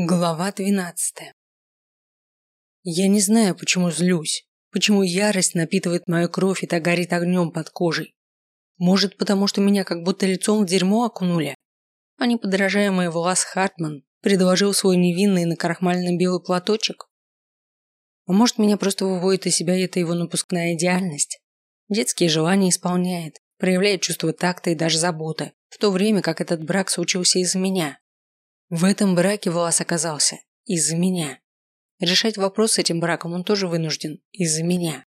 Глава двенадцатая. Я не знаю, почему злюсь, почему ярость напитывает мою кровь и так горит огнем под кожей. Может, потому что меня как будто лицом в дерьмо окунули? А неподражаемый Влас Хартман предложил свой невинный накрахмаленный белый платочек? А может, меня просто выводит из себя эта его напускная идеальность? Детские желания исполняет, проявляет чувство такта и даже заботы, в то время как этот брак случился из-за меня. В этом браке Влас оказался из-за меня. Решать вопрос с этим браком он тоже вынужден из-за меня.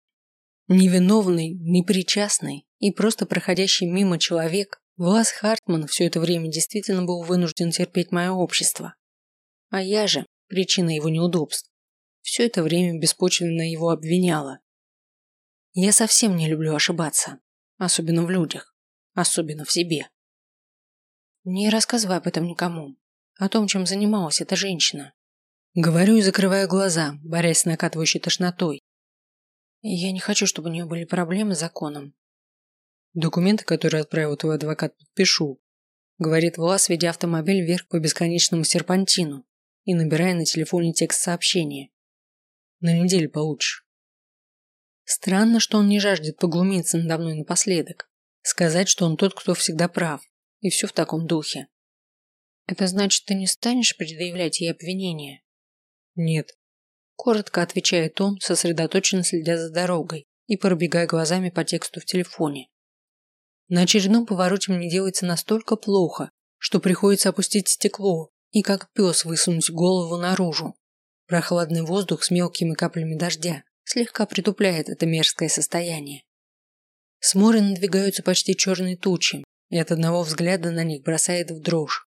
Невиновный, непричастный и просто проходящий мимо человек, Влас Хартман все это время действительно был вынужден терпеть мое общество. А я же, причина его неудобств, все это время беспочвенно его обвиняла. Я совсем не люблю ошибаться, особенно в людях, особенно в себе. Не рассказывай об этом никому, о том, чем занималась эта женщина. Говорю и закрываю глаза, борясь с накатывающей тошнотой. Я не хочу, чтобы у нее были проблемы с законом. Документы, которые отправил твой адвокат, подпишу. Говорит Влас, ведя автомобиль вверх по бесконечному серпантину и набирая на телефоне текст сообщения. На неделю получишь. Странно, что он не жаждет поглумиться надо мной напоследок. Сказать, что он тот, кто всегда прав. И все в таком духе. Это значит, ты не станешь предъявлять ей обвинения? Нет. Коротко отвечает он, сосредоточенно следя за дорогой и пробегая глазами по тексту в телефоне. На очередном повороте мне делается настолько плохо, что приходится опустить стекло и как пес высунуть голову наружу. Прохладный воздух с мелкими каплями дождя слегка притупляет это мерзкое состояние. С моря надвигаются почти черные тучи, и от одного взгляда на них бросает в дрожь.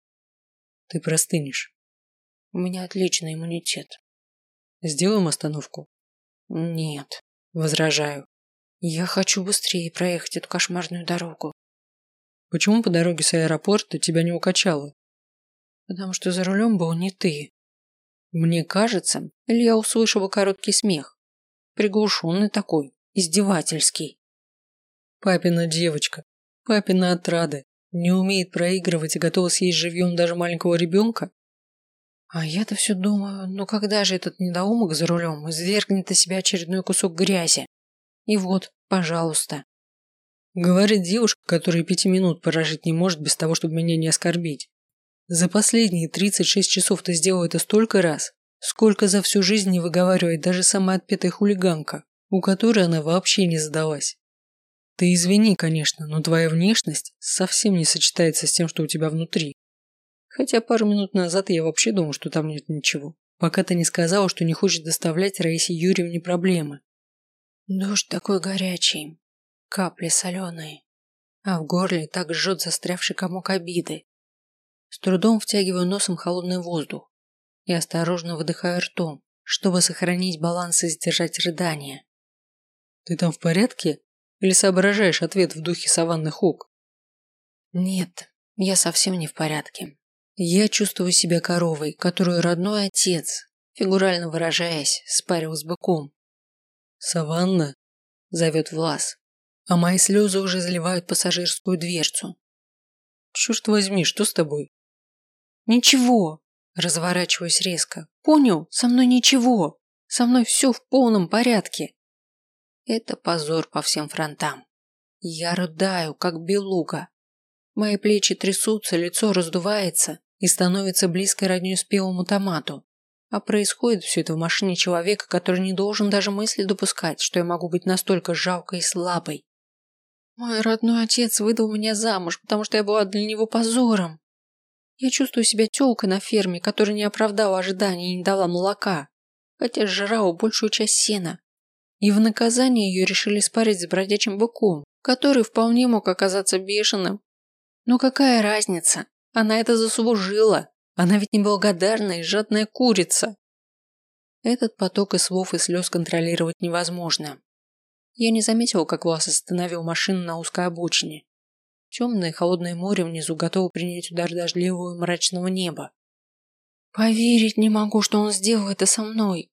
Ты простынешь. У меня отличный иммунитет. Сделаем остановку? Нет, возражаю. Я хочу быстрее проехать эту кошмарную дорогу. Почему по дороге с аэропорта тебя не укачало? Потому что за рулем был не ты. Мне кажется, или я услышала короткий смех. Приглушенный такой, издевательский. Папина девочка, папина отрада. Не умеет проигрывать и готова съесть живьем даже маленького ребенка? А я-то все думаю, ну когда же этот недоумок за рулем извергнет из себя очередной кусок грязи? И вот, пожалуйста. Говорит девушка, которая пяти минут прожить не может без того, чтобы меня не оскорбить. За последние 36 часов ты сделал это столько раз, сколько за всю жизнь не выговаривает даже самая отпетая хулиганка, у которой она вообще не сдалась. Ты извини, конечно, но твоя внешность совсем не сочетается с тем, что у тебя внутри. Хотя пару минут назад я вообще думал, что там нет ничего. Пока ты не сказала, что не хочешь доставлять Раисе Юрьевне проблемы. Душ такой горячий, капли соленые, а в горле так жжет застрявший комок обиды. С трудом втягиваю носом холодный воздух и осторожно выдыхаю ртом, чтобы сохранить баланс и сдержать рыдание. Ты там в порядке? Или соображаешь ответ в духе саванных ок? Нет, я совсем не в порядке. Я чувствую себя коровой, которую родной отец, фигурально выражаясь, спарил с быком. «Саванна?» – зовет Влас, а мои слезы уже заливают пассажирскую дверцу. «Черт возьми, что с тобой?» «Ничего!» – разворачиваюсь резко. «Понял? Со мной ничего! Со мной все в полном порядке!» Это позор по всем фронтам. Я рыдаю, как белуга. Мои плечи трясутся, лицо раздувается и становится близкой роднёй спелому томату. А происходит все это в машине человека, который не должен даже мысли допускать, что я могу быть настолько жалкой и слабой. Мой родной отец выдал меня замуж, потому что я была для него позором. Я чувствую себя тёлкой на ферме, которая не оправдала ожиданий и не дала молока, хотя жрала большую часть сена, и в наказание ее решили спарить с бродячим быком, который вполне мог оказаться бешеным. Но какая разница? Она это заслужила. Она ведь неблагодарная и жадная курица. Этот поток из слов и слез контролировать невозможно. Я не заметил, как Влас остановил машину на узкой обочине. Темное холодное море внизу готово принять удар дождливого и мрачного неба. Поверить не могу, что он сделал это со мной.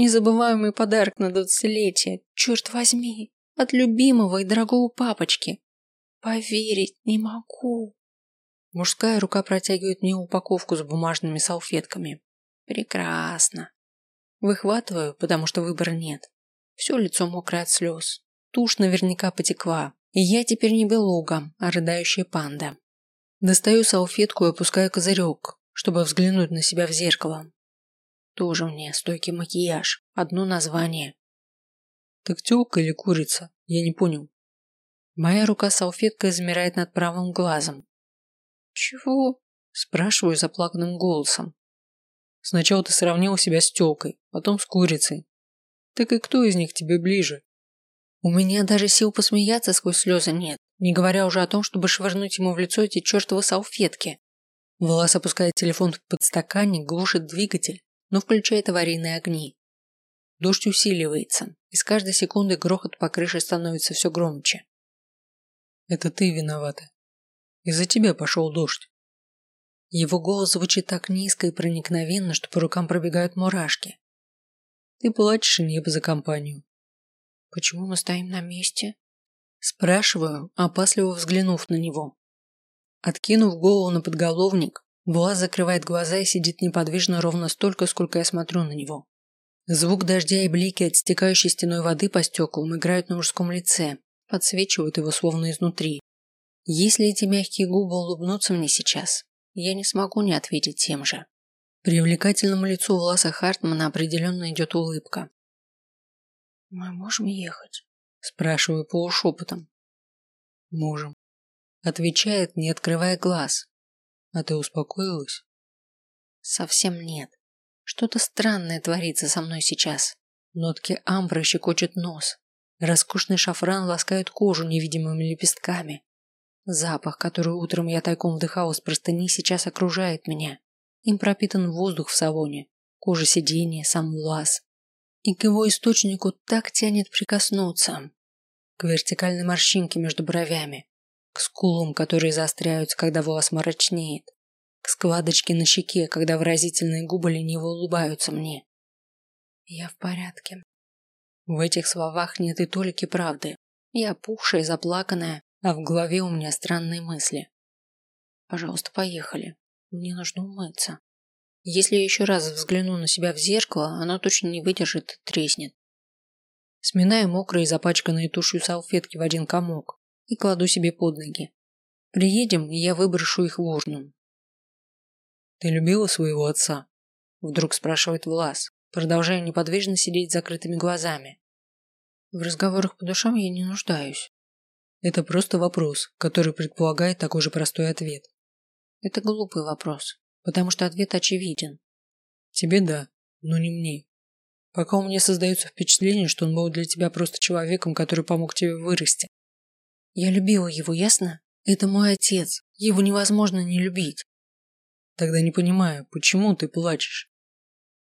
Незабываемый подарок на двадцатилетие, черт возьми, от любимого и дорогого папочки. Поверить не могу. Мужская рука протягивает мне упаковку с бумажными салфетками. Прекрасно. Выхватываю, потому что выбора нет. Все лицо мокрое от слез. Тушь наверняка потекла. И я теперь не белуга, а рыдающая панда. Достаю салфетку и опускаю козырек, чтобы взглянуть на себя в зеркало. Тоже мне стойкий макияж, одно название. Так тёлка или курица? Я не понял. Моя рука салфеткой замирает над правым глазом. Чего? Спрашиваю заплаканным голосом. Сначала ты сравнил себя с тёлкой, потом с курицей. Так и кто из них тебе ближе? У меня даже сил посмеяться сквозь слезы нет, не говоря уже о том, чтобы швырнуть ему в лицо эти чертовы салфетки. Влас опускает телефон в подстаканник, глушит двигатель, но включает аварийные огни. Дождь усиливается, и с каждой секунды грохот по крыше становится все громче. Это ты виновата. Из-за тебя пошел дождь. Его голос звучит так низко и проникновенно, что по рукам пробегают мурашки. Ты плачешь, небо за компанию. Почему мы стоим на месте? Спрашиваю, опасливо взглянув на него. Откинув голову на подголовник, Влас закрывает глаза и сидит неподвижно ровно столько, сколько я смотрю на него. Звук дождя и блики от стекающей стеной воды по стеклам играют на мужском лице, подсвечивают его словно изнутри. Если эти мягкие губы улыбнутся мне сейчас, я не смогу не ответить тем же. Привлекательному лицу Власа Хартмана определенно идет улыбка. «Мы можем ехать?» – спрашиваю полушепотом. «Можем», – отвечает, не открывая глаз. «А ты успокоилась?» «Совсем нет. Что-то странное творится со мной сейчас. Нотки амбра щекочут нос. Роскошный шафран ласкает кожу невидимыми лепестками. Запах, который утром я тайком вдыхал с простыни, сейчас окружает меня. Им пропитан воздух в салоне, кожа сиденья, сам лаз. И к его источнику так тянет прикоснуться. К вертикальной морщинке между бровями, к скулам, которые заостряются, когда волос мрачнеет, к складочке на щеке, когда выразительные губы лениво улыбаются мне. Я в порядке. В этих словах нет и толики правды. Я опухшая, заплаканная, а в голове у меня странные мысли. Пожалуйста, поехали. Мне нужно умыться. Если я еще раз взгляну на себя в зеркало, оно точно не выдержит и треснет. Сминаю мокрые запачканные тушью салфетки в один комок и кладу себе под ноги. Приедем, и я выброшу их в урну. «Ты любила своего отца?» Вдруг спрашивает Влас, продолжая неподвижно сидеть с закрытыми глазами. В разговорах по душам я не нуждаюсь. Это просто вопрос, который предполагает такой же простой ответ. Это глупый вопрос, потому что ответ очевиден. Тебе да, но не мне. Пока у меня создается впечатление, что он был для тебя просто человеком, который помог тебе вырасти. Я любила его, ясно? Это мой отец. Его невозможно не любить. Тогда не понимаю, почему ты плачешь?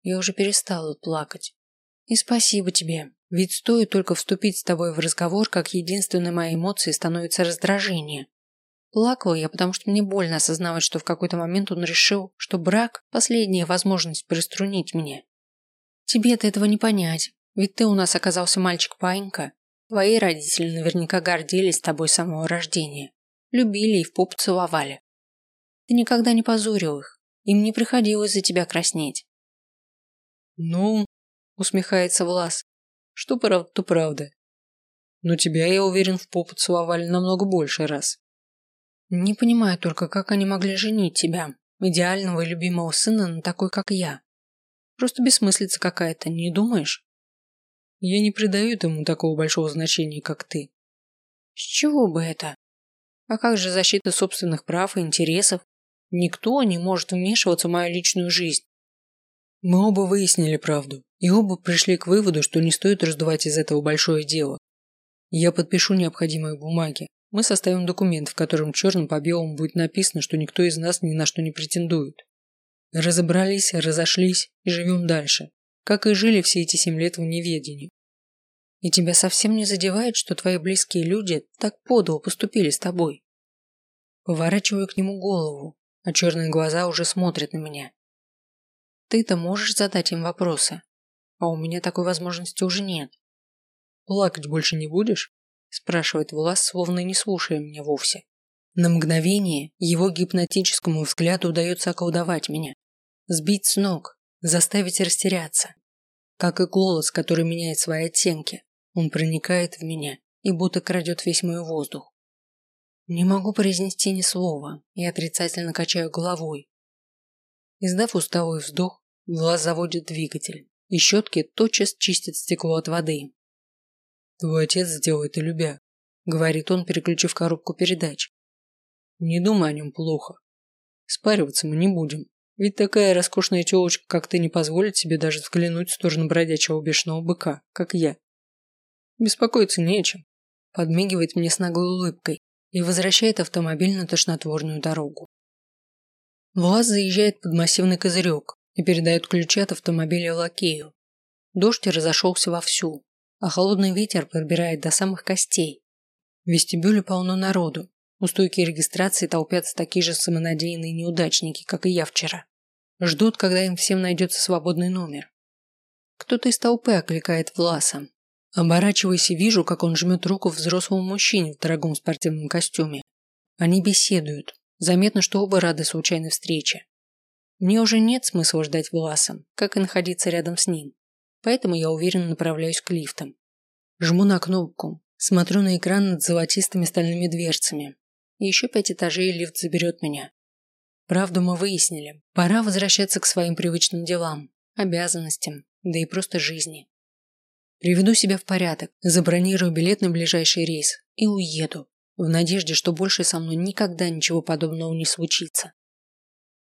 Я уже перестала плакать. И спасибо тебе, ведь стоит только вступить с тобой в разговор, как единственной моей эмоцией становится раздражение. Плакала я, потому что мне больно осознавать, что в какой-то момент он решил, что брак – последняя возможность приструнить меня. Тебе-то этого не понять, ведь ты у нас оказался мальчик-паинька. Твои родители наверняка гордились тобой с самого рождения. Любили и в поп целовали. Ты никогда не позорил их. Им не приходилось за тебя краснеть. Ну, усмехается Влас, что правда, то правда. Но тебя, я уверен, в попу целовали намного больше раз. Не понимаю только, как они могли женить тебя, идеального и любимого сына, на такой, как я. Просто бессмыслица какая-то, не думаешь? Я не придаю ему такого большого значения, как ты. С чего бы это? А как же защита собственных прав и интересов? Никто не может вмешиваться в мою личную жизнь. Мы оба выяснили правду. И оба пришли к выводу, что не стоит раздувать из этого большое дело. Я подпишу необходимые бумаги. Мы составим документ, в котором черным по белому будет написано, что никто из нас ни на что не претендует. Разобрались, разошлись и живем дальше, как и жили все эти семь лет в неведении. И тебя совсем не задевает, что твои близкие люди так подло поступили с тобой. Поворачиваю к нему голову, а черные глаза уже смотрят на меня. Ты-то можешь задать им вопросы, а у меня такой возможности уже нет. Плакать больше не будешь? спрашивает Влас, словно не слушая меня вовсе. На мгновение его гипнотическому взгляду удается околдовать меня, сбить с ног, заставить растеряться. Как и голос, который меняет свои оттенки, он проникает в меня и будто крадет весь мой воздух. Не могу произнести ни слова и отрицательно качаю головой. Издав усталый вздох, Влас заводит двигатель, и щетки тотчас чистят стекло от воды. «Твой отец сделает и любя», — говорит он, переключив коробку передач. «Не думай о нем плохо. Спариваться мы не будем, ведь такая роскошная телочка, как ты, не позволит себе даже взглянуть в сторону бродячего бешеного быка, как я. Беспокоиться не о чем», — подмигивает мне с наглой улыбкой и возвращает автомобиль на тошнотворную дорогу. Влас заезжает под массивный козырек, и передает ключи от автомобиля лакею. Дождь разошелся вовсю, а холодный ветер пробирает до самых костей. В вестибюле полно народу. У стойки регистрации толпятся такие же самонадеянные неудачники, как и я вчера. Ждут, когда им всем найдется свободный номер. Кто-то из толпы окликает Власа. Оборачиваясь и вижу, как он жмет руку взрослому мужчине в дорогом спортивном костюме. Они беседуют. Заметно, что оба рады случайной встрече. Мне уже нет смысла ждать Власа, как и находиться рядом с ним. Поэтому я уверенно направляюсь к лифтам. Жму на кнопку, смотрю на экран над золотистыми стальными дверцами. И еще пять этажей лифт заберет меня. Правду мы выяснили. Пора возвращаться к своим привычным делам, обязанностям, да и просто жизни. Приведу себя в порядок, забронирую билет на ближайший рейс и уеду, в надежде, что больше со мной никогда ничего подобного не случится.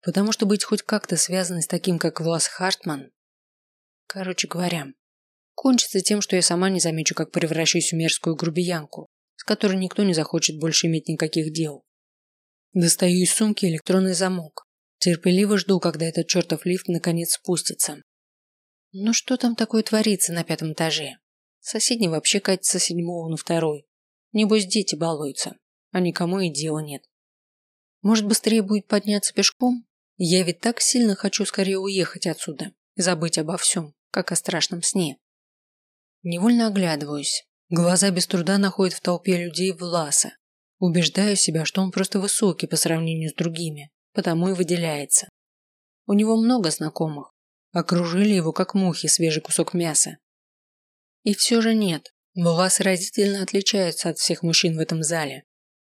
Потому что быть хоть как-то связанной с таким, как Влас Хартман... Короче говоря, кончится тем, что я сама не замечу, как превращусь в мерзкую грубиянку, которой никто не захочет больше иметь никаких дел. Достаю из сумки электронный замок. Терпеливо жду, когда этот чертов лифт наконец спустится. Ну что там такое творится на пятом этаже? Соседний вообще катится с седьмого на второй. Небось, дети балуются, а никому и дела нет. Может, быстрее будет подняться пешком? Я ведь так сильно хочу скорее уехать отсюда забыть обо всем, как о страшном сне. Невольно оглядываюсь. Глаза без труда находят в толпе людей Власа. Убеждаю себя, что он просто высокий по сравнению с другими, потому и выделяется. У него много знакомых. Окружили его, как мухи, свежий кусок мяса. И все же нет. Влас разительно отличается от всех мужчин в этом зале.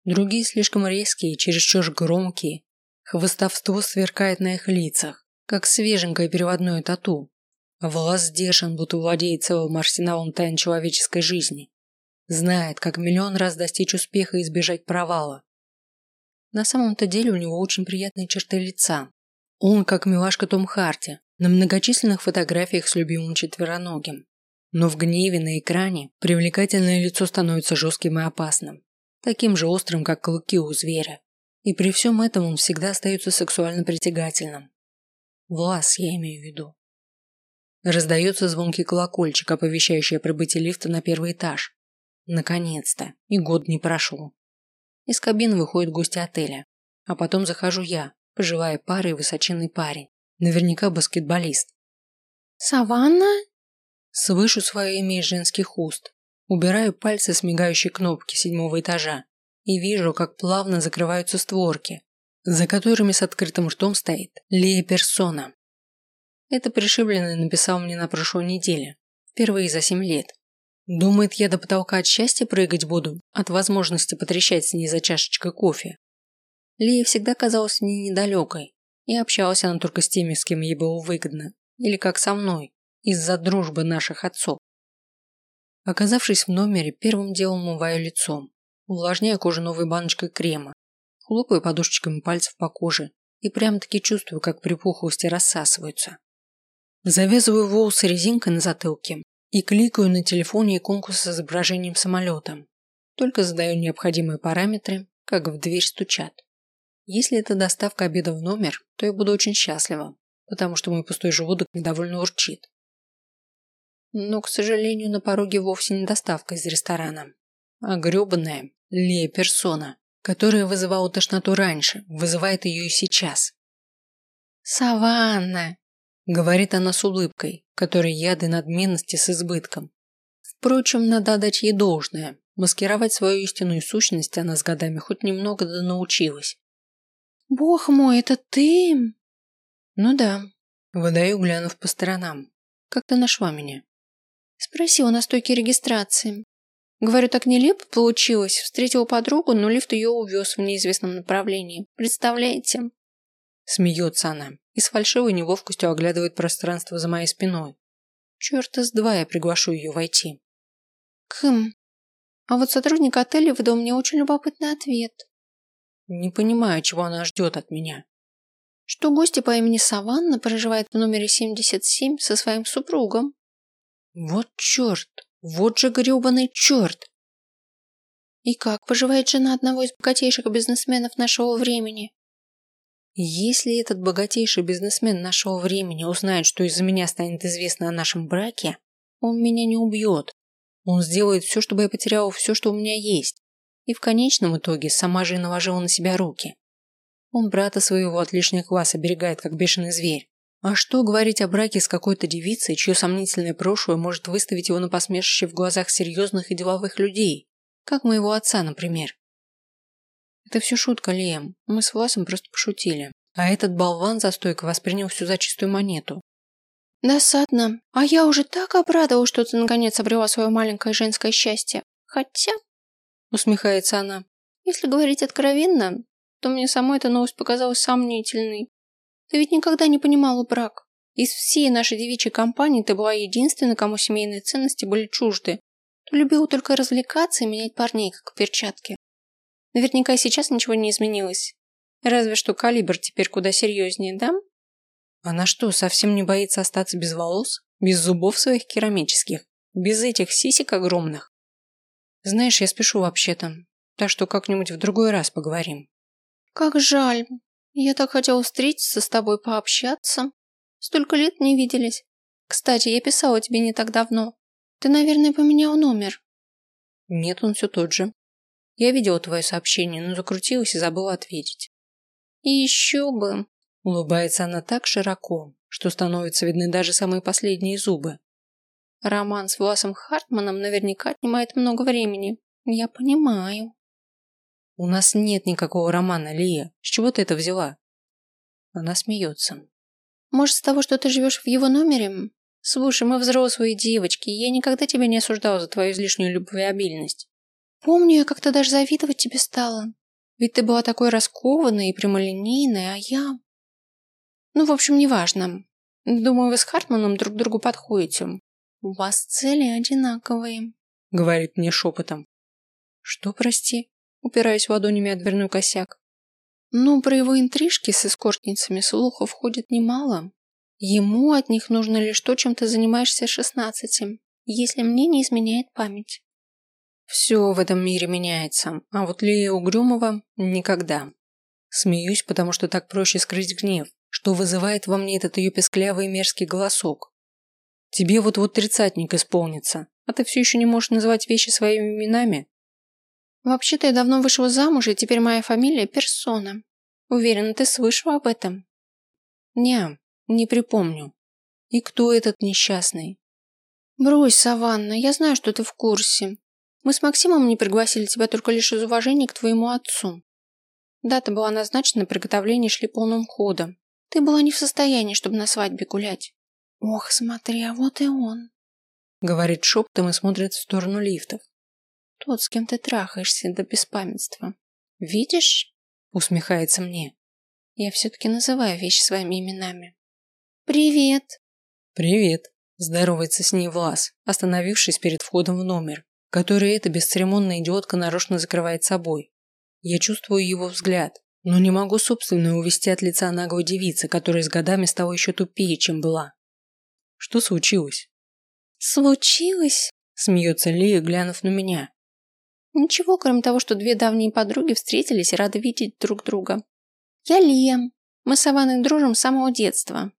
Другие слишком резкие, чересчур громкие, Хвостовство сверкает на их лицах, как свеженькое переводное тату. Влас сдержан, будто владеет целым арсеналом тайн человеческой жизни. Знает, как миллион раз достичь успеха и избежать провала. На самом-то деле у него очень приятные черты лица. Он, как милашка Том Харти, на многочисленных фотографиях с любимым четвероногим. Но в гневе на экране привлекательное лицо становится жестким и опасным. Таким же острым, как клыки у зверя. И при всем этом он всегда остается сексуально притягательным. Влас, я имею в виду. Раздается звонкий колокольчик, оповещающий о прибытии лифта на первый этаж. Наконец-то. И год не прошел. Из кабины выходят гости отеля. А потом захожу я, пожилая пара и высоченный парень. Наверняка баскетболист. «Саванна?» Слышу свое имя из женских уст. Убираю пальцы с мигающей кнопки седьмого этажа и вижу, как плавно закрываются створки, за которыми с открытым ртом стоит Лея Персона. Это пришибленный написал мне на прошлой неделе, впервые за семь лет. Думает, я до потолка от счастья прыгать буду, от возможности потрещать с ней за чашечкой кофе. Лея всегда казалась мне недалекой, и общалась она только с теми, с кем ей было выгодно, или как со мной, из-за дружбы наших отцов. Оказавшись в номере, первым делом умываю лицом увлажняя кожу новой баночкой крема, хлопаю подушечками пальцев по коже и прям-таки чувствую, как припухлости рассасываются. Завязываю волосы резинкой на затылке и кликаю на телефоне иконку с изображением самолета. Только задаю необходимые параметры, как в дверь стучат. Если это доставка обеда в номер, то я буду очень счастлива, потому что мой пустой желудок недовольно урчит. Но, к сожалению, на пороге вовсе не доставка из ресторана, а гребаная, Лея персона, которая вызывала тошноту раньше, вызывает ее и сейчас. «Саванна!» – говорит она с улыбкой, которой яды надменности с избытком. Впрочем, надо дать ей должное. Маскировать свою истинную сущность она с годами хоть немного да научилась. «Бог мой, это ты?» «Ну да, Выдаю, глянув по сторонам. Как ты нашла меня? Спросила на стойке регистрации. Говорю, так нелепо получилось. Встретила подругу, но лифт ее увез в неизвестном направлении. Представляете? Смеется она и с фальшивой неловкостью оглядывает пространство за моей спиной. Черт из два я приглашу ее войти. Кхм. А вот сотрудник отеля выдал мне очень любопытный ответ. Не понимаю, чего она ждет от меня. Что гостья по имени Саванна проживает в номере 77 со своим супругом. Вот черт! Вот же гребаный черт! И как поживает жена одного из богатейших бизнесменов нашего времени? Если этот богатейший бизнесмен нашего времени узнает, что из-за меня станет известно о нашем браке, он меня не убьет. Он сделает все, чтобы я потеряла все, что у меня есть. И в конечном итоге сама же и наложила на себя руки. Он брата своего от лишних глаз оберегает, как бешеный зверь. А что говорить о браке с какой-то девицей, чье сомнительное прошлое может выставить его на посмешище в глазах серьезных и деловых людей, как моего отца, например? Это все шутка, Лиэм. Мы с Власом просто пошутили. А этот болван за стойкой воспринял все за чистую монету. Досадно. А я уже так обрадовалась, что ты наконец обрела свое маленькое женское счастье. Хотя... Усмехается она. Если говорить откровенно, то мне самой эта новость показалась сомнительной. Ты ведь никогда не понимала брак. Из всей нашей девичьей компании ты была единственной, кому семейные ценности были чужды. Ты любила только развлекаться и менять парней, как перчатки. Наверняка и сейчас ничего не изменилось. Разве что калибр теперь куда серьезнее, да? Она что, совсем не боится остаться без волос? Без зубов своих керамических? Без этих сисек огромных? Знаешь, я спешу вообще-то, так что как-нибудь в другой раз поговорим. Как жаль. Я так хотела встретиться с тобой, пообщаться. Столько лет не виделись. Кстати, я писала тебе не так давно. Ты, наверное, поменял номер. Нет, он все тот же. Я видела твое сообщение, но закрутилась и забыла ответить. И еще бы. Улыбается она так широко, что становятся видны даже самые последние зубы. Роман с Власом Хартманом наверняка отнимает много времени. Я понимаю. У нас нет никакого романа, Лия. С чего ты это взяла? Она смеется. Может, с того, что ты живешь в его номере? Слушай, мы взрослые девочки, я никогда тебя не осуждала за твою излишнюю любвеобильность. Помню, я как-то даже завидовать тебе стала. Ведь ты была такой раскованной и прямолинейной, а я... Ну, в общем, неважно. Думаю, вы с Хартманом друг другу подходите. У вас цели одинаковые. Говорит мне шепотом. Что, прости? упираясь ладонями о дверной косяк. Но про его интрижки с эскортницами слухов ходит немало. Ему от них нужно лишь то, чем ты занимаешься шестнадцатим, если мне не изменяет память. Все в этом мире меняется, а вот Лия Угрюмова – никогда. Смеюсь, потому что так проще скрыть гнев, что вызывает во мне этот ее песклявый мерзкий голосок. Тебе вот-вот тридцатник исполнится, а ты все еще не можешь называть вещи своими именами? Вообще-то я давно вышла замуж, и теперь моя фамилия Персона. Уверена, ты слышала об этом? Не, не припомню. И кто этот несчастный? Брось, Саванна, я знаю, что ты в курсе. Мы с Максимом не пригласили тебя только лишь из уважения к твоему отцу. Дата была назначена, приготовления шли полным ходом. Ты была не в состоянии, чтобы на свадьбе гулять. Ох, смотри, а вот и он. Говорит шепотом и смотрит в сторону лифтов. Тот, с кем ты трахаешься до беспамятства. Видишь? Усмехается мне. Я все-таки называю вещи своими именами. Привет. Привет. Здоровается с ней Влас, остановившись перед входом в номер, который эта бесцеремонная идиотка нарочно закрывает собой. Я чувствую его взгляд, но не могу собственно увести от лица наглой девицы, которая с годами стала еще тупее, чем была. Что случилось? Случилось? Смеется Лия, глянув на меня. Ничего, кроме того, что две давние подруги встретились и рады видеть друг друга. Я Лия. Мы с Аваной дружим с самого детства.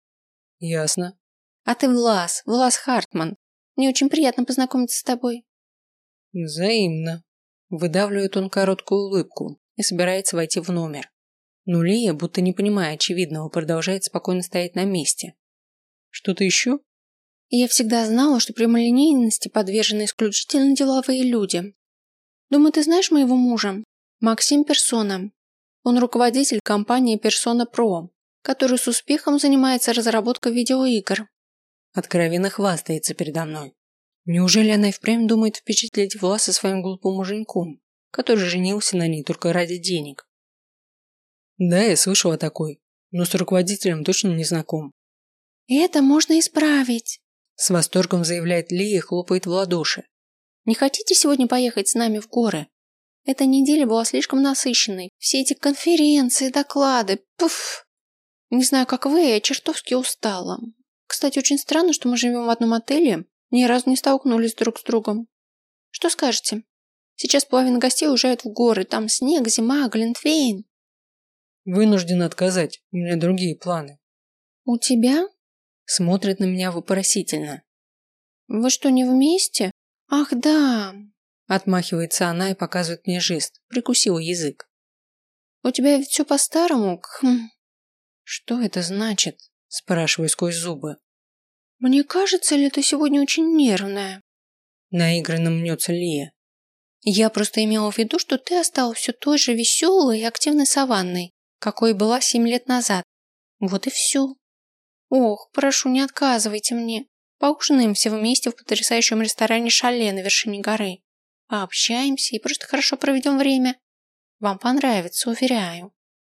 Ясно. А ты Влас, Влас Хартман. Мне очень приятно познакомиться с тобой. Взаимно. Выдавливает он короткую улыбку и собирается войти в номер. Но Лия, будто не понимая очевидного, продолжает спокойно стоять на месте. Что-то еще? Я всегда знала, что прямолинейности подвержены исключительно деловые люди. Думаю, ты знаешь моего мужа? Максим Персона. Он руководитель компании Persona Pro. который с успехом занимается разработкой видеоигр. Откровенно хвастается передо мной. Неужели она и впрямь думает впечатлить Власа своим глупым муженьком, который женился на ней только ради денег? Да, я слышал о такой, но с руководителем точно не знаком. Это можно исправить. С восторгом заявляет Лия и хлопает в ладоши. Не хотите сегодня поехать с нами в горы? Эта неделя была слишком насыщенной. Все эти конференции, доклады. Пуф. Не знаю, как вы, я чертовски устала. Кстати, очень странно, что мы живем в одном отеле, ни разу не столкнулись друг с другом. Что скажете? Сейчас половина гостей уезжают в горы, там снег, зима, Глинтвейн. Вынужден отказать, у меня другие планы. У тебя? Смотрит на меня вопросительно. Вы что, не вместе? Ах, да. Отмахивается она и показывает мне жест. Прикусила язык. У тебя ведь все по-старому. Хм. Что это значит? Спрашиваю сквозь зубы. Мне кажется, ли ты сегодня очень нервная? Наигранно мнется Лия. Я просто имела в виду, что ты осталась все той же веселой и активной саванной, какой была семь лет назад. Вот и все. Ох, прошу, не отказывайте мне. Поужинаем все вместе в потрясающем ресторане «Шале» на вершине горы. Пообщаемся и просто хорошо проведем время. Вам понравится, уверяю.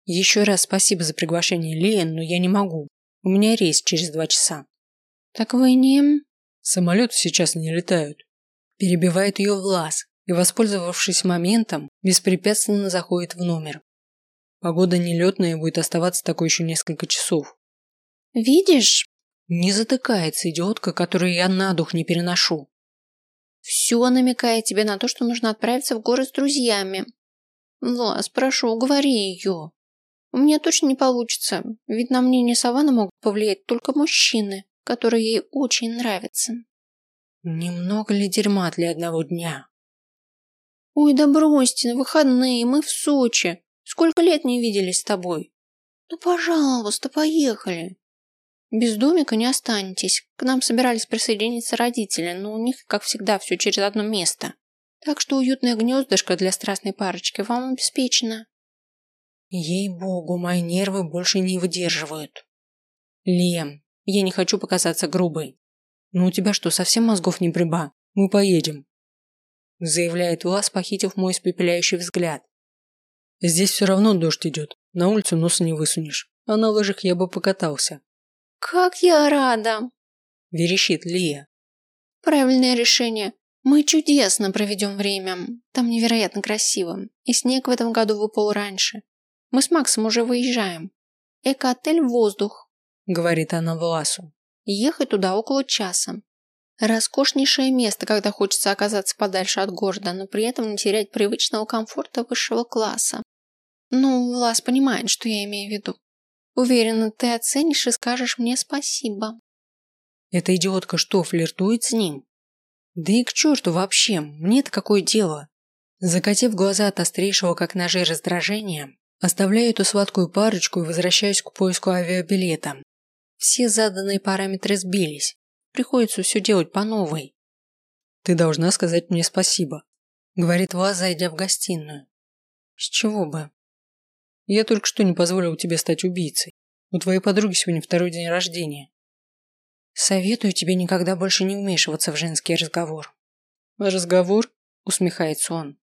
Еще раз спасибо за приглашение, Лен, но я не могу. У меня рейс через два часа. Так вы не... Самолеты сейчас не летают. Перебивает ее Влас и, воспользовавшись моментом, беспрепятственно заходит в номер. Погода нелетная будет оставаться такой еще несколько часов. Видишь? Не затыкается идиотка, которую я на дух не переношу. Все намекает тебе на то, что нужно отправиться в горы с друзьями. Лас, прошу, уговори ее. У меня точно не получится, ведь на мнение Савана могут повлиять только мужчины, которые ей очень нравятся. Немного ли дерьма для одного дня? Ой, да бросьте, на выходные, мы в Сочи. Сколько лет не виделись с тобой? Ну, пожалуйста, поехали. Без домика не останетесь. К нам собирались присоединиться родители, но у них, как всегда, все через одно место. Так что уютное гнездышко для страстной парочки вам обеспечено. Ей-богу, мои нервы больше не выдерживают. Лем, я не хочу показаться грубой. Но у тебя что, совсем мозгов не приба? Мы поедем. Заявляет Влас, похитив мой испепеляющий взгляд. Здесь все равно дождь идет. На улицу носа не высунешь. А на лыжах я бы покатался. «Как я рада!» – верещит Лия. «Правильное решение. Мы чудесно проведем время. Там невероятно красиво. И снег в этом году выпал раньше. Мы с Максом уже выезжаем. Эко-отель «Воздух», – говорит она Власу. Ехать туда около часа. Роскошнейшее место, когда хочется оказаться подальше от города, но при этом не терять привычного комфорта высшего класса. Ну, Влас понимает, что я имею в виду. Уверена, ты оценишь и скажешь мне спасибо. Эта идиотка что, флиртует с ним? Да и к черту вообще, мне-то какое дело? Закатив глаза от острейшего, как ножи, раздражения, оставляю эту сладкую парочку и возвращаюсь к поиску авиабилета. Все заданные параметры сбились. Приходится все делать по новой. Ты должна сказать мне спасибо, говорит Ва, зайдя в гостиную. С чего бы? Я только что не позволил тебе стать убийцей. У твоей подруги сегодня второй день рождения. Советую тебе никогда больше не вмешиваться в женский разговор. Разговор? Усмехается он.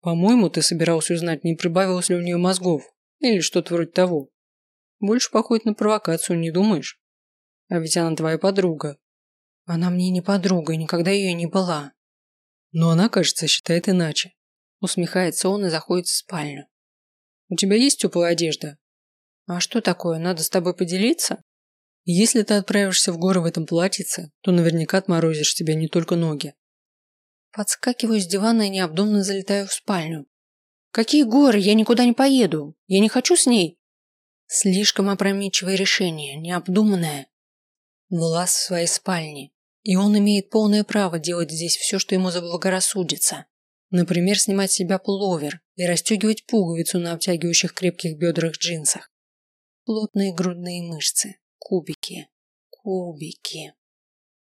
По-моему, ты собирался узнать, не прибавилось ли у нее мозгов. Или что-то вроде того. Больше походит на провокацию, не думаешь? А ведь она твоя подруга. Она мне не подруга и никогда ее не была. Но она, кажется, считает иначе. Усмехается он и заходит в спальню. У тебя есть теплая одежда? А что такое, надо с тобой поделиться? Если ты отправишься в горы в этом платьице, то наверняка отморозишь себе не только ноги. Подскакиваю с дивана и необдуманно залетаю в спальню. Какие горы? Я никуда не поеду. Я не хочу с ней. Слишком опрометчивое решение, необдуманное. Влас в своей спальне, и он имеет полное право делать здесь все, что ему заблагорассудится. Например, снимать с себя пуловер и расстегивать пуговицу на обтягивающих крепких бедрах джинсах. Плотные грудные мышцы, кубики, кубики.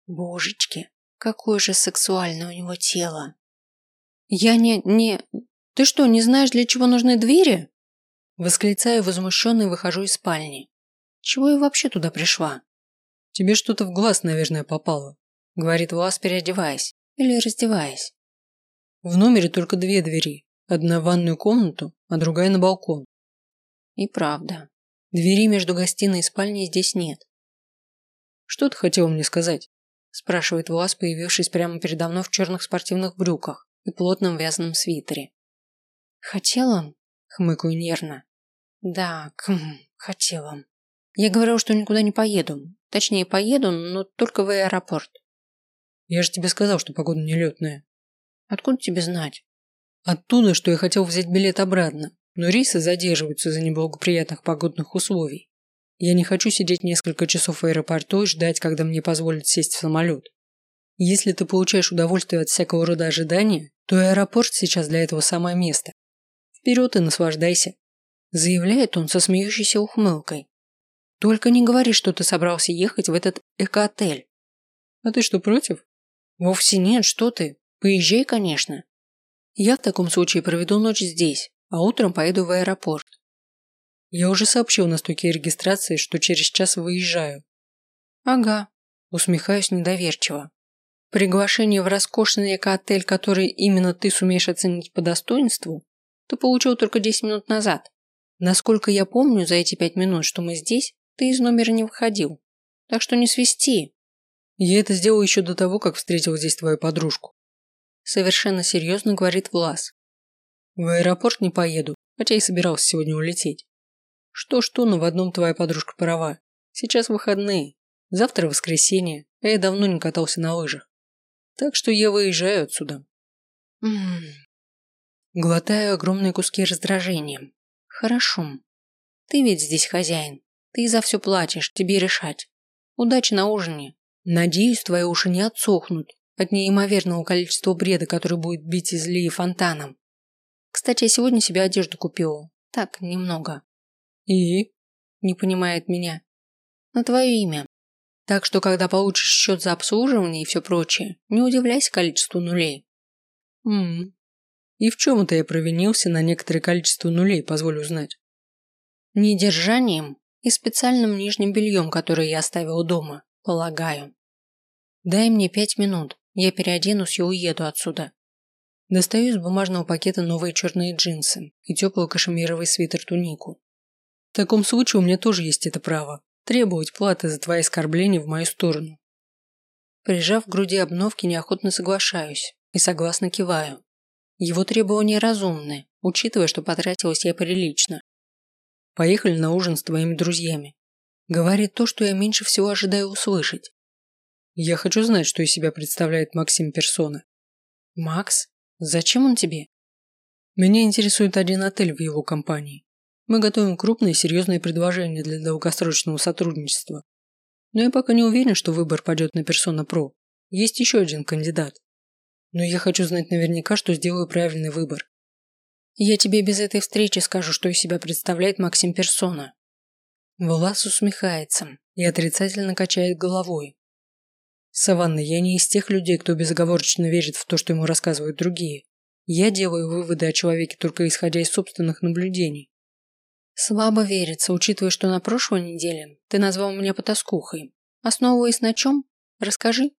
Божечки, какое же сексуальное у него тело. Я не... не... Ты что, не знаешь, для чего нужны двери? Восклицаю возмущенно и выхожу из спальни. Чего я вообще туда пришла? Тебе что-то в глаз, наверное, попало, говорит Влас, переодеваясь или раздеваясь. В номере только две двери. Одна в ванную комнату, а другая на балкон. И правда. Двери между гостиной и спальней здесь нет. Что ты хотел мне сказать? спрашивает Влас, появившись прямо передо мной в черных спортивных брюках и плотном вязаном свитере. Хотела? Хмыкаю нервно. Да, кхм, хотела. Я говорил, что никуда не поеду. Точнее, поеду, но только в аэропорт. Я же тебе сказал, что погода нелетная. Откуда тебе знать? Оттуда, что я хотел взять билет обратно, но рейсы задерживаются из-за неблагоприятных погодных условий. Я не хочу сидеть несколько часов в аэропорту и ждать, когда мне позволят сесть в самолет. Если ты получаешь удовольствие от всякого рода ожидания, то аэропорт сейчас для этого самое место. Вперед и наслаждайся. Заявляет он со смеющейся ухмылкой. Только не говори, что ты собрался ехать в этот эко-отель. А ты что, против? Вовсе нет, что ты. Поезжай, конечно. Я в таком случае проведу ночь здесь, а утром поеду в аэропорт. Я уже сообщил на стойке регистрации, что через час выезжаю. Ага. Усмехаюсь недоверчиво. Приглашение в роскошный эко-отель, который именно ты сумеешь оценить по достоинству, ты получил только 10 минут назад. Насколько я помню, за эти пять минут, что мы здесь, ты из номера не выходил. Так что не свисти. Я это сделал еще до того, как встретил здесь твою подружку. Совершенно серьезно говорит Влас. В аэропорт не поеду, хотя и собирался сегодня улететь. Что-что, но в одном твоя подружка права. Сейчас выходные. Завтра воскресенье, а я давно не катался на лыжах. Так что я выезжаю отсюда. Ммм. Глотаю огромные куски раздражения. Хорошо. Ты ведь здесь хозяин. Ты за все платишь, тебе решать. Удачи на ужине. Надеюсь, твои уши не отсохнут от неимоверного количества бреда, который будет бить из Лии фонтаном. Кстати, я сегодня себе одежду купила. Так, немного. И? Не понимает меня. На твое имя. Так что, когда получишь счет за обслуживание и все прочее, не удивляйся количеству нулей. Ммм. И в чем это я провинился на некоторое количество нулей, позволю узнать? Недержанием и специальным нижним бельем, которое я оставил дома, полагаю. Дай мне пять минут, я переоденусь и уеду отсюда. Достаю из бумажного пакета новые черные джинсы и теплую кашемировый свитер-тунику. В таком случае у меня тоже есть это право – требовать платы за твои оскорбления в мою сторону. Прижав к груди обновки, неохотно соглашаюсь и согласно киваю. Его требования разумны, учитывая, что потратилась я прилично. Поехали на ужин с твоими друзьями. Говорит то, что я меньше всего ожидаю услышать. Я хочу знать, что из себя представляет Максим Персона. Макс? Зачем он тебе? Меня интересует один отель в его компании. Мы готовим крупные серьезные предложения для долгосрочного сотрудничества. Но я пока не уверен, что выбор пойдет на Персона Про. Есть еще один кандидат. Но я хочу знать наверняка, что сделаю правильный выбор. Я тебе без этой встречи скажу, что из себя представляет Максим Персона. Влас усмехается и отрицательно качает головой. Саванна, я не из тех людей, кто безоговорочно верит в то, что ему рассказывают другие. Я делаю выводы о человеке только исходя из собственных наблюдений. Слабо верится, учитывая, что на прошлой неделе ты назвал меня потаскухой. Основываясь на чем? Расскажи.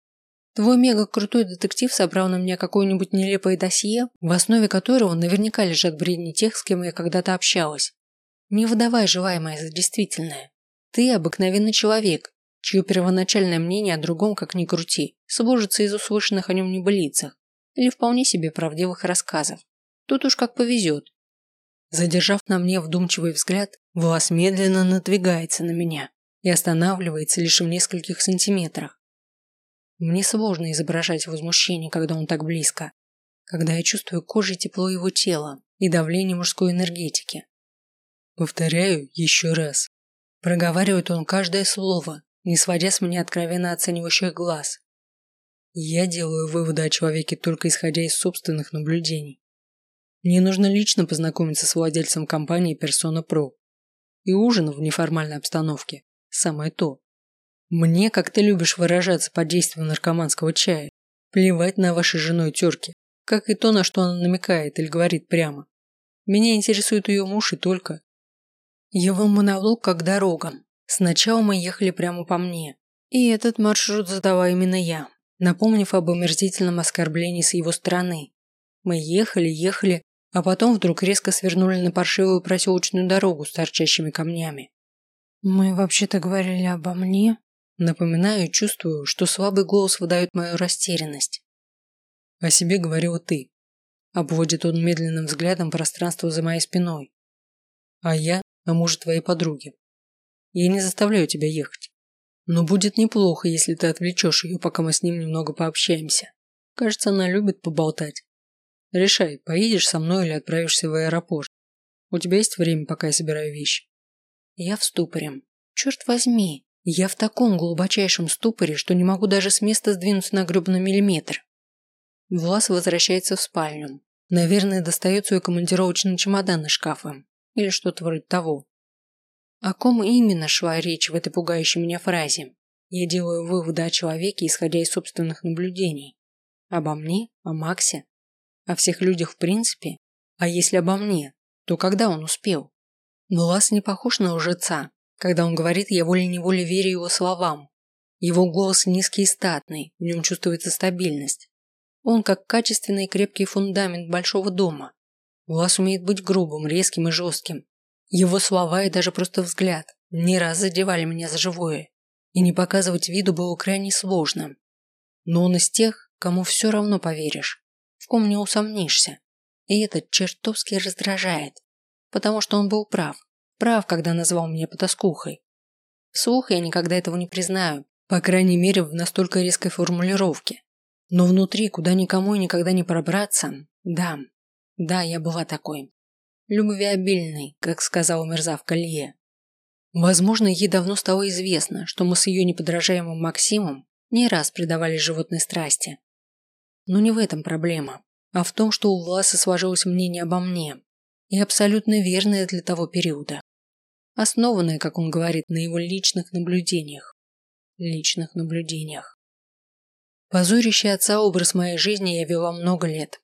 Твой мега-крутой детектив собрал на меня какое-нибудь нелепое досье, в основе которого наверняка лежат бредни тех, с кем я когда-то общалась. Не выдавай желаемое за действительное. Ты обыкновенный человек, чье первоначальное мнение о другом, как ни крути, сложится из услышанных о нем небылицах или вполне себе правдивых рассказов. Тут уж как повезет. Задержав на мне вдумчивый взгляд, Влас медленно надвигается на меня и останавливается лишь в нескольких сантиметрах. Мне сложно изображать возмущение, когда он так близко, когда я чувствую кожей тепло его тела и давление мужской энергетики. Повторяю еще раз. Проговаривает он каждое слово, не сводя с меня откровенно оценивающих глаз. Я делаю выводы о человеке только исходя из собственных наблюдений. Мне нужно лично познакомиться с владельцем компании Persona Pro. И ужин в неформальной обстановке – самое то. Мне, как ты любишь выражаться под действием наркоманского чая, плевать на вашей женой терки, как и то, на что она намекает или говорит прямо. Меня интересует ее муж и только. Его монолог как дорога. Сначала мы ехали прямо по мне, и этот маршрут задала именно я, напомнив об омерзительном оскорблении с его стороны. Мы ехали, ехали, а потом вдруг резко свернули на паршивую проселочную дорогу с торчащими камнями. «Мы вообще-то говорили обо мне?» Напоминаю чувствую, что слабый голос выдает мою растерянность. «О себе говорила ты», – обводит он медленным взглядом пространство за моей спиной. «А я о муже твоей подруги. Я не заставляю тебя ехать. Но будет неплохо, если ты отвлечешь ее, пока мы с ним немного пообщаемся. Кажется, она любит поболтать. Решай, поедешь со мной или отправишься в аэропорт. У тебя есть время, пока я собираю вещи?» Я в ступоре. Черт возьми, я в таком глубочайшем ступоре, что не могу даже с места сдвинуться на гребаный миллиметр. Влас возвращается в спальню. Наверное, достает свой командировочный чемодан из шкафа. Или что-то вроде того. О ком именно шла речь в этой пугающей меня фразе? Я делаю выводы о человеке, исходя из собственных наблюдений. Обо мне? О Максе? О всех людях в принципе? А если обо мне, то когда он успел? Влас не похож на лжеца. Когда он говорит, я волей-неволей верю его словам. Его голос низкий и статный, в нем чувствуется стабильность. Он как качественный и крепкий фундамент большого дома. Влас умеет быть грубым, резким и жестким. Его слова и даже просто взгляд не раз задевали меня за живое. И не показывать виду было крайне сложно. Но он из тех, кому все равно поверишь, в ком не усомнишься. И это чертовски раздражает потому что он был прав. Прав, когда назвал меня потаскухой. Вслух я никогда этого не признаю, по крайней мере в настолько резкой формулировке. Но внутри, куда никому и никогда не пробраться, да, да, я была такой. Любвеобильной, как сказала мерзавка Лия. Возможно, ей давно стало известно, что мы с ее неподражаемым Максимом не раз предавались животной страсти. Но не в этом проблема, а в том, что у Власа сложилось мнение обо мне, и абсолютно верное для того периода. Основанное, как он говорит, на его личных наблюдениях. Личных наблюдениях. Позорящий отца образ моей жизни я вела много лет.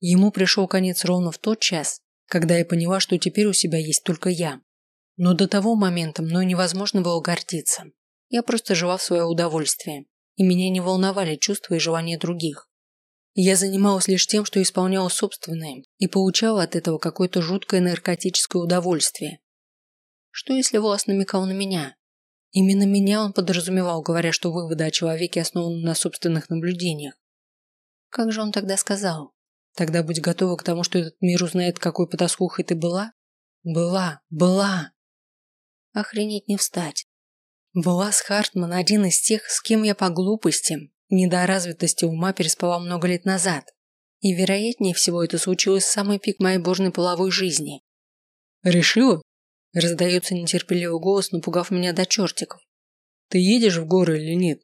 Ему пришел конец ровно в тот час, когда я поняла, что теперь у себя есть только я. Но до того момента мной невозможно было гордиться. Я просто жила в свое удовольствие, и меня не волновали чувства и желания других. Я занималась лишь тем, что исполняла собственное, и получала от этого какое-то жуткое наркотическое удовольствие. Что если Волос намекал на меня? Именно меня он подразумевал, говоря, что выводы о человеке основаны на собственных наблюдениях. Как же он тогда сказал? Тогда будь готова к тому, что этот мир узнает, какой потаскухой ты была? Была, была. Охренеть не встать. Влас Хартман один из тех, с кем я по глупости, Недоразвитости ума переспала много лет назад. И вероятнее всего это случилось в самый пик моей бурной половой жизни. «Решила?» – раздается нетерпеливый голос, напугав меня до чертиков. «Ты едешь в горы или нет?»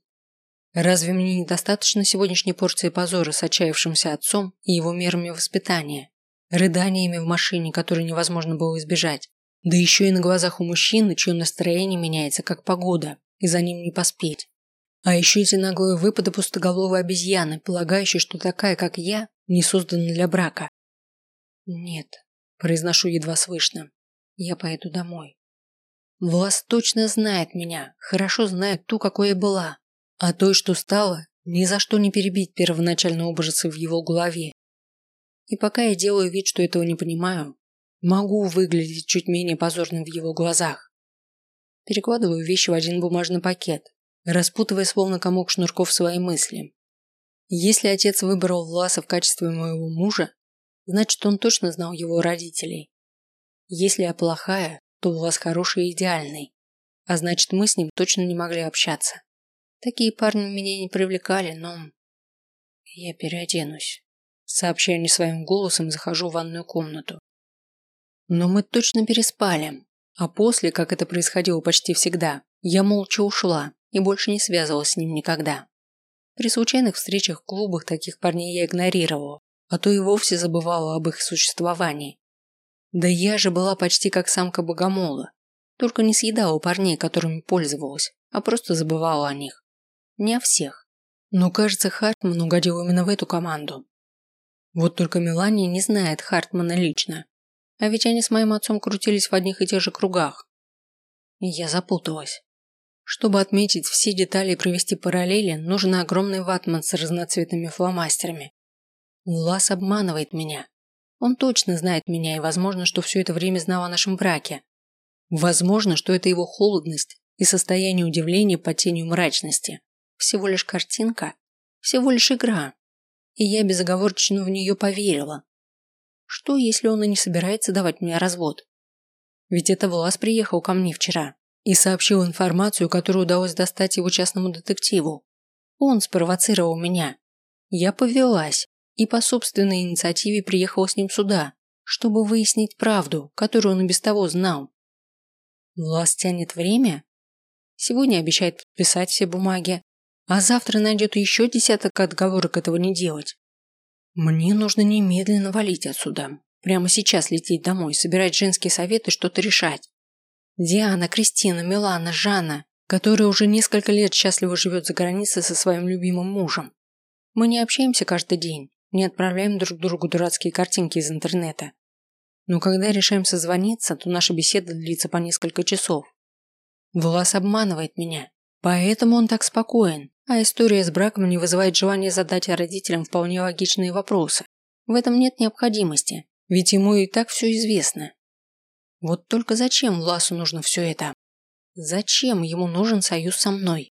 Разве мне недостаточно сегодняшней порции позора с отчаявшимся отцом и его мерами воспитания? Рыданиями в машине, которые невозможно было избежать. Да еще и на глазах у мужчины, чье настроение меняется, как погода, и за ним не поспеть. А еще эти наглые выпады пустоголовой обезьяны, полагающей, что такая, как я, не создана для брака. Нет, произношу едва слышно. Я поеду домой. Влас точно знает меня, хорошо знает ту, какой я была. А той, что стала, ни за что не перебить первоначальные образы в его голове. И пока я делаю вид, что этого не понимаю, могу выглядеть чуть менее позорным в его глазах. Перекладываю вещи в один бумажный пакет, распутывая словно комок шнурков свои мысли. Если отец выбрал Власа в качестве моего мужа, значит он точно знал его родителей. Если я плохая, то Влас хороший и идеальный, а значит мы с ним точно не могли общаться. Такие парни меня не привлекали, но... Я переоденусь. Сообщаю не своим голосом захожу в ванную комнату. Но мы точно переспали, а после, как это происходило почти всегда, я молча ушла, и больше не связывалась с ним никогда. При случайных встречах в клубах таких парней я игнорировала, а то и вовсе забывала об их существовании. Да я же была почти как самка богомола, только не съедала парней, которыми пользовалась, а просто забывала о них. Не о всех. Но, кажется, Хартман угодил именно в эту команду. Вот только Мелания не знает Хартмана лично. А ведь они с моим отцом крутились в одних и тех же кругах. И я запуталась. Чтобы отметить все детали и провести параллели, нужен огромный ватман с разноцветными фломастерами. Влас обманывает меня. Он точно знает меня и возможно, что все это время знал о нашем браке. Возможно, что это его холодность и состояние удивления под тенью мрачности. Всего лишь картинка, всего лишь игра. И я безоговорочно в нее поверила. Что, если он и не собирается давать мне развод? Ведь это Влас приехал ко мне вчера и сообщил информацию, которую удалось достать его частному детективу. Он спровоцировал меня. Я повелась и по собственной инициативе приехала с ним сюда, чтобы выяснить правду, которую он и без того знал. Влас тянет время? Сегодня обещает подписать все бумаги, а завтра найдет еще десяток отговорок этого не делать. Мне нужно немедленно валить отсюда. Прямо сейчас лететь домой, собирать женские советы, что-то решать. Диана, Кристина, Милана, Жанна, которая уже несколько лет счастливо живет за границей со своим любимым мужем. Мы не общаемся каждый день, не отправляем друг другу дурацкие картинки из интернета. Но когда решаем созвониться, то наша беседа длится по несколько часов. Влас обманывает меня, поэтому он так спокоен, а история с браком не вызывает желания задать родителям вполне логичные вопросы. В этом нет необходимости, ведь ему и так все известно. Вот только зачем Власу нужно все это? Зачем ему нужен союз со мной?